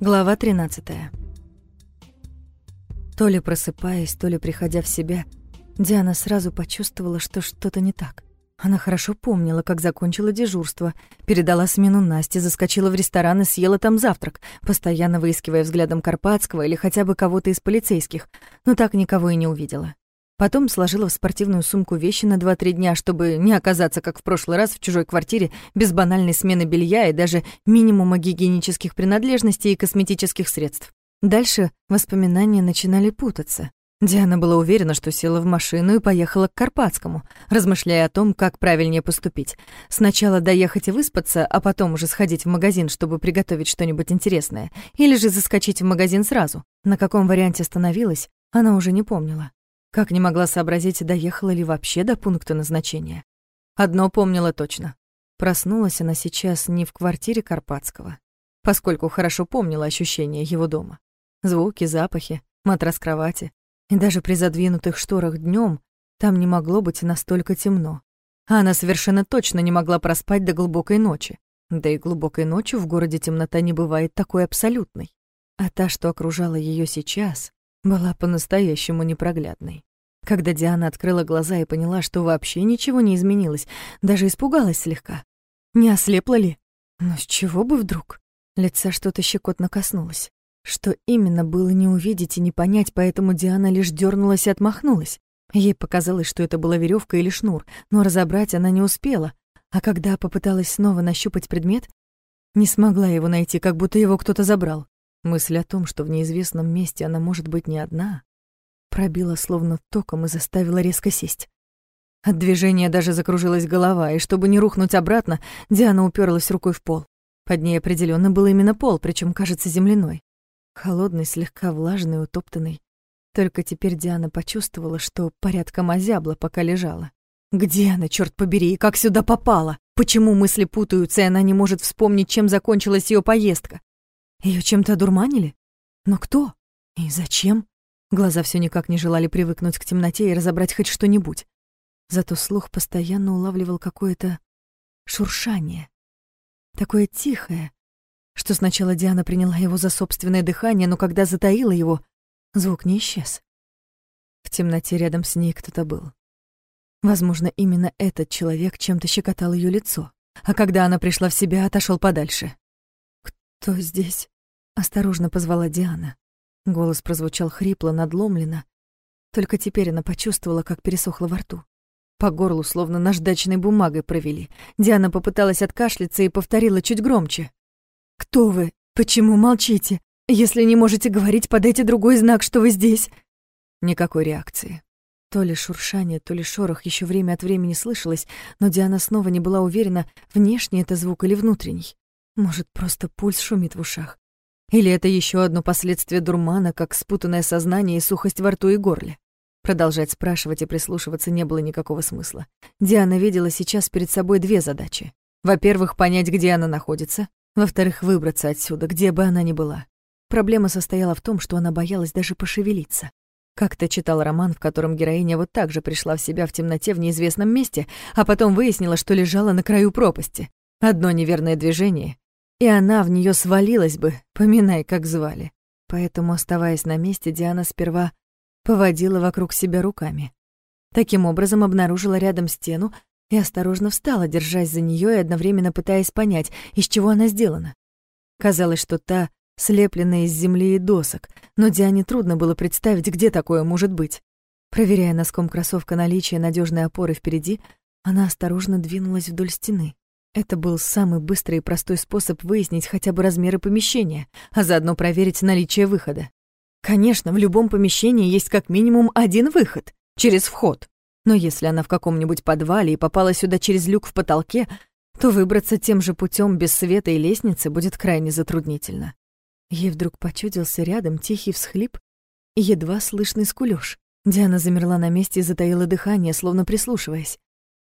Глава 13. То ли просыпаясь, то ли приходя в себя, Диана сразу почувствовала, что что-то не так. Она хорошо помнила, как закончила дежурство, передала смену Насте, заскочила в ресторан и съела там завтрак, постоянно выискивая взглядом Карпатского или хотя бы кого-то из полицейских, но так никого и не увидела. Потом сложила в спортивную сумку вещи на 2-3 дня, чтобы не оказаться, как в прошлый раз, в чужой квартире, без банальной смены белья и даже минимума гигиенических принадлежностей и косметических средств. Дальше воспоминания начинали путаться. Диана была уверена, что села в машину и поехала к Карпатскому, размышляя о том, как правильнее поступить. Сначала доехать и выспаться, а потом уже сходить в магазин, чтобы приготовить что-нибудь интересное, или же заскочить в магазин сразу. На каком варианте остановилась, она уже не помнила. Как не могла сообразить, доехала ли вообще до пункта назначения. Одно помнила точно. Проснулась она сейчас не в квартире Карпатского, поскольку хорошо помнила ощущения его дома. Звуки, запахи, матрас кровати. И даже при задвинутых шторах днем там не могло быть настолько темно. А она совершенно точно не могла проспать до глубокой ночи. Да и глубокой ночью в городе темнота не бывает такой абсолютной. А та, что окружала ее сейчас, была по-настоящему непроглядной. Когда Диана открыла глаза и поняла, что вообще ничего не изменилось, даже испугалась слегка. Не ослепла ли? Но с чего бы вдруг? Лица что-то щекотно коснулось. Что именно было не увидеть и не понять, поэтому Диана лишь дернулась и отмахнулась. Ей показалось, что это была веревка или шнур, но разобрать она не успела, а когда попыталась снова нащупать предмет, не смогла его найти, как будто его кто-то забрал. Мысль о том, что в неизвестном месте она может быть не одна, пробила словно током и заставила резко сесть. От движения даже закружилась голова, и чтобы не рухнуть обратно, Диана уперлась рукой в пол. Под ней определенно был именно пол, причем кажется, земляной. Холодный, слегка влажный, утоптанный. Только теперь Диана почувствовала, что порядком озябла, пока лежала. Где она, черт побери, и как сюда попала? Почему мысли путаются, и она не может вспомнить, чем закончилась ее поездка? Ее чем-то одурманили? Но кто? И зачем? Глаза все никак не желали привыкнуть к темноте и разобрать хоть что-нибудь. Зато слух постоянно улавливал какое-то шуршание. Такое тихое, что сначала Диана приняла его за собственное дыхание, но когда затаила его, звук не исчез. В темноте рядом с ней кто-то был. Возможно, именно этот человек чем-то щекотал ее лицо, а когда она пришла в себя, отошел подальше. «Кто здесь?» — осторожно позвала Диана. Голос прозвучал хрипло, надломленно. Только теперь она почувствовала, как пересохло во рту. По горлу словно наждачной бумагой провели. Диана попыталась откашляться и повторила чуть громче. «Кто вы? Почему молчите? Если не можете говорить, подайте другой знак, что вы здесь». Никакой реакции. То ли шуршание, то ли шорох еще время от времени слышалось, но Диана снова не была уверена, внешний это звук или внутренний. Может, просто пульс шумит в ушах. Или это еще одно последствие дурмана, как спутанное сознание и сухость во рту и горле. Продолжать спрашивать и прислушиваться не было никакого смысла. Диана видела сейчас перед собой две задачи. Во-первых, понять, где она находится. Во-вторых, выбраться отсюда, где бы она ни была. Проблема состояла в том, что она боялась даже пошевелиться. Как-то читал роман, в котором героиня вот так же пришла в себя в темноте в неизвестном месте, а потом выяснила, что лежала на краю пропасти. Одно неверное движение, и она в нее свалилась бы, поминай, как звали. Поэтому, оставаясь на месте, Диана сперва поводила вокруг себя руками. Таким образом обнаружила рядом стену и осторожно встала, держась за нее и одновременно пытаясь понять, из чего она сделана. Казалось, что та слеплена из земли и досок, но Диане трудно было представить, где такое может быть. Проверяя носком кроссовка наличие надежной опоры впереди, она осторожно двинулась вдоль стены. Это был самый быстрый и простой способ выяснить хотя бы размеры помещения, а заодно проверить наличие выхода. Конечно, в любом помещении есть как минимум один выход — через вход. Но если она в каком-нибудь подвале и попала сюда через люк в потолке, то выбраться тем же путем без света и лестницы будет крайне затруднительно. Ей вдруг почудился рядом тихий всхлип и едва слышный скулёж. Диана замерла на месте и затаила дыхание, словно прислушиваясь.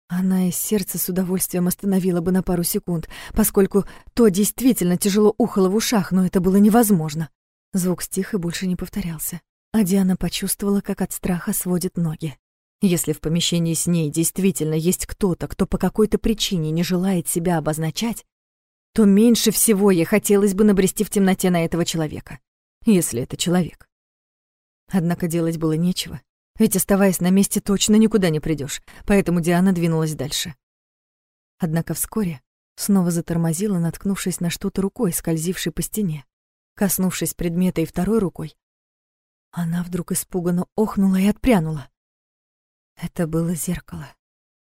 Она из сердца с удовольствием остановила бы на пару секунд, поскольку то действительно тяжело ухало в ушах, но это было невозможно. Звук стих и больше не повторялся. А Диана почувствовала, как от страха сводит ноги. Если в помещении с ней действительно есть кто-то, кто по какой-то причине не желает себя обозначать, то меньше всего ей хотелось бы набрести в темноте на этого человека, если это человек. Однако делать было нечего, ведь оставаясь на месте точно никуда не придешь, поэтому Диана двинулась дальше. Однако вскоре снова затормозила, наткнувшись на что-то рукой, скользившей по стене. Коснувшись предмета и второй рукой, она вдруг испуганно охнула и отпрянула. Это было зеркало.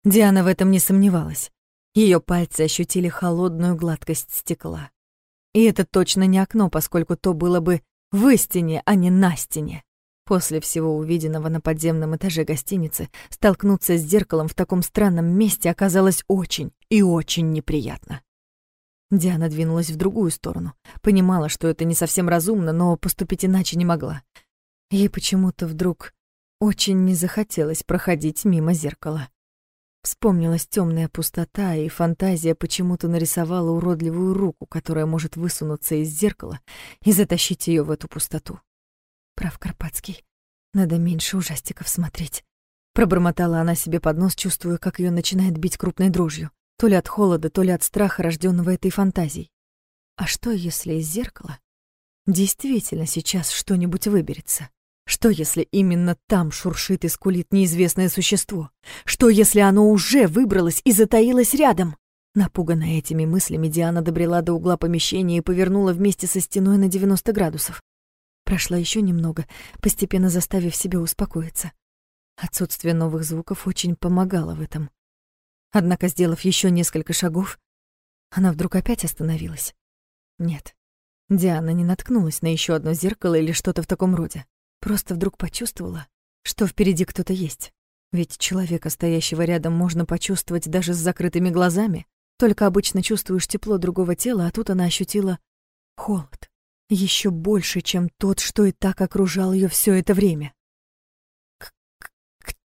Диана в этом не сомневалась. Ее пальцы ощутили холодную гладкость стекла. И это точно не окно, поскольку то было бы в стене, а не на стене. После всего увиденного на подземном этаже гостиницы столкнуться с зеркалом в таком странном месте оказалось очень и очень неприятно. Диана двинулась в другую сторону. Понимала, что это не совсем разумно, но поступить иначе не могла. Ей почему-то вдруг очень не захотелось проходить мимо зеркала. Вспомнилась темная пустота, и фантазия почему-то нарисовала уродливую руку, которая может высунуться из зеркала и затащить ее в эту пустоту. Прав Карпатский. Надо меньше ужастиков смотреть. Пробормотала она себе под нос, чувствуя, как ее начинает бить крупной дрожью то ли от холода, то ли от страха, рожденного этой фантазией. А что, если из зеркала действительно сейчас что-нибудь выберется? Что, если именно там шуршит и скулит неизвестное существо? Что, если оно уже выбралось и затаилось рядом? Напуганная этими мыслями, Диана добрела до угла помещения и повернула вместе со стеной на 90 градусов. Прошла еще немного, постепенно заставив себя успокоиться. Отсутствие новых звуков очень помогало в этом. Однако, сделав еще несколько шагов, она вдруг опять остановилась. Нет, Диана не наткнулась на еще одно зеркало или что-то в таком роде. Просто вдруг почувствовала, что впереди кто-то есть. Ведь человека, стоящего рядом, можно почувствовать даже с закрытыми глазами. Только обычно чувствуешь тепло другого тела, а тут она ощутила холод. Еще больше, чем тот, что и так окружал ее все это время.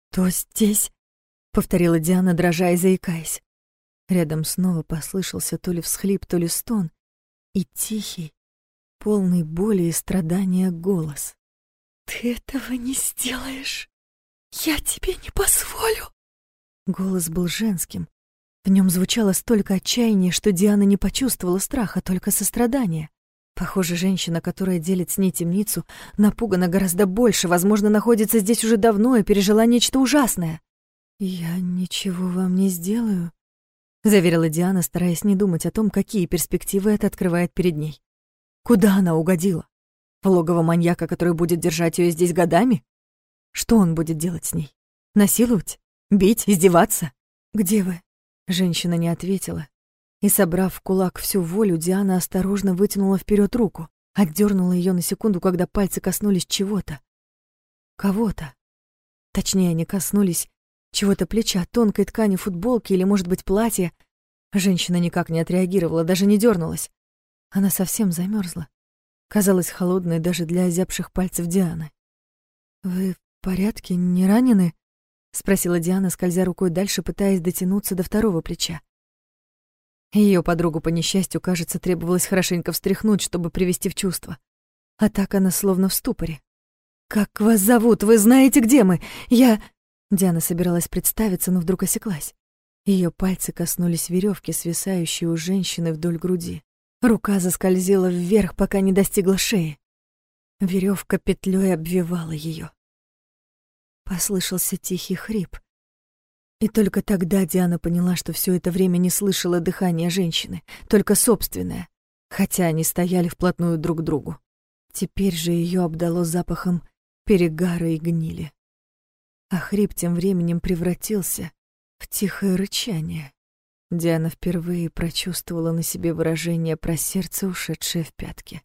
«Кто здесь?» повторила Диана, дрожа и заикаясь. Рядом снова послышался то ли всхлип, то ли стон, и тихий, полный боли и страдания голос. «Ты этого не сделаешь! Я тебе не позволю!» Голос был женским. В нем звучало столько отчаяния, что Диана не почувствовала страха, только сострадания. Похоже, женщина, которая делит с ней темницу, напугана гораздо больше, возможно, находится здесь уже давно и пережила нечто ужасное. «Я ничего вам не сделаю», — заверила Диана, стараясь не думать о том, какие перспективы это открывает перед ней. Куда она угодила? В логово маньяка, который будет держать ее здесь годами? Что он будет делать с ней? Насиловать? Бить? Издеваться? «Где вы?» Женщина не ответила. И, собрав в кулак всю волю, Диана осторожно вытянула вперед руку, отдернула ее на секунду, когда пальцы коснулись чего-то. Кого-то. Точнее, они коснулись чего-то плеча, тонкой ткани футболки или, может быть, платья. Женщина никак не отреагировала, даже не дернулась. Она совсем замерзла. Казалась холодной даже для озябших пальцев Дианы. «Вы в порядке, не ранены?» — спросила Диана, скользя рукой дальше, пытаясь дотянуться до второго плеча. Ее подругу, по несчастью, кажется, требовалось хорошенько встряхнуть, чтобы привести в чувство. А так она словно в ступоре. «Как вас зовут? Вы знаете, где мы? Я...» Диана собиралась представиться, но вдруг осеклась. Ее пальцы коснулись веревки, свисающей у женщины вдоль груди. Рука заскользила вверх, пока не достигла шеи. Веревка петлей обвивала ее. Послышался тихий хрип. И только тогда Диана поняла, что все это время не слышала дыхания женщины, только собственное, хотя они стояли вплотную друг к другу. Теперь же ее обдало запахом перегара и гнили а хрип тем временем превратился в тихое рычание. Диана впервые прочувствовала на себе выражение про сердце, ушедшее в пятки.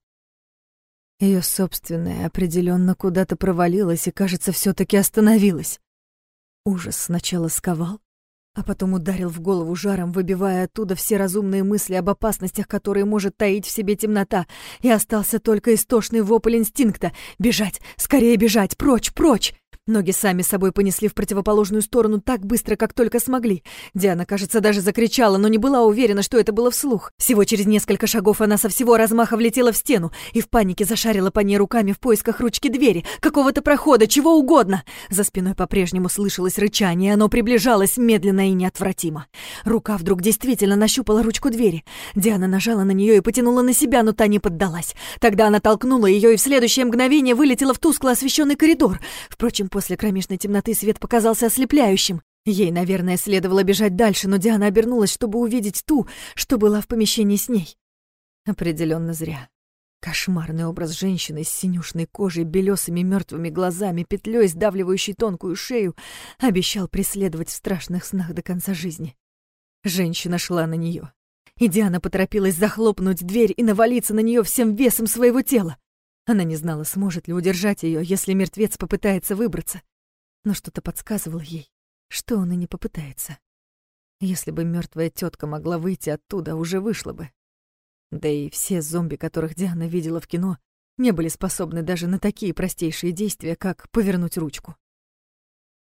Ее собственное определенно куда-то провалилось и, кажется, все таки остановилось. Ужас сначала сковал, а потом ударил в голову жаром, выбивая оттуда все разумные мысли об опасностях, которые может таить в себе темнота, и остался только истошный вопль инстинкта — бежать, скорее бежать, прочь, прочь! Ноги сами собой понесли в противоположную сторону так быстро, как только смогли. Диана, кажется, даже закричала, но не была уверена, что это было вслух. Всего через несколько шагов она со всего размаха влетела в стену и в панике зашарила по ней руками в поисках ручки двери, какого-то прохода, чего угодно. За спиной по-прежнему слышалось рычание, оно приближалось медленно и неотвратимо. Рука вдруг действительно нащупала ручку двери. Диана нажала на нее и потянула на себя, но та не поддалась. Тогда она толкнула ее и в следующее мгновение вылетела в тускло освещенный коридор. Впрочем, После кромешной темноты свет показался ослепляющим. Ей, наверное, следовало бежать дальше, но Диана обернулась, чтобы увидеть ту, что была в помещении с ней. Определенно зря. Кошмарный образ женщины с синюшной кожей, белесыми мертвыми глазами, петлей, сдавливающей тонкую шею, обещал преследовать в страшных снах до конца жизни. Женщина шла на нее, и Диана поторопилась захлопнуть дверь и навалиться на нее всем весом своего тела. Она не знала, сможет ли удержать ее, если мертвец попытается выбраться. Но что-то подсказывало ей, что он и не попытается. Если бы мертвая тетка могла выйти оттуда, уже вышла бы. Да и все зомби, которых Диана видела в кино, не были способны даже на такие простейшие действия, как повернуть ручку.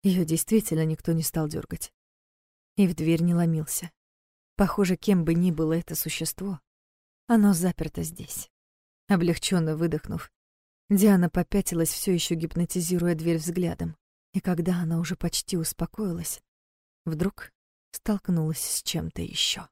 Ее действительно никто не стал дергать. И в дверь не ломился. Похоже, кем бы ни было это существо, оно заперто здесь. Облегченно выдохнув, Диана попятилась, все еще гипнотизируя дверь взглядом. И когда она уже почти успокоилась, вдруг столкнулась с чем-то еще.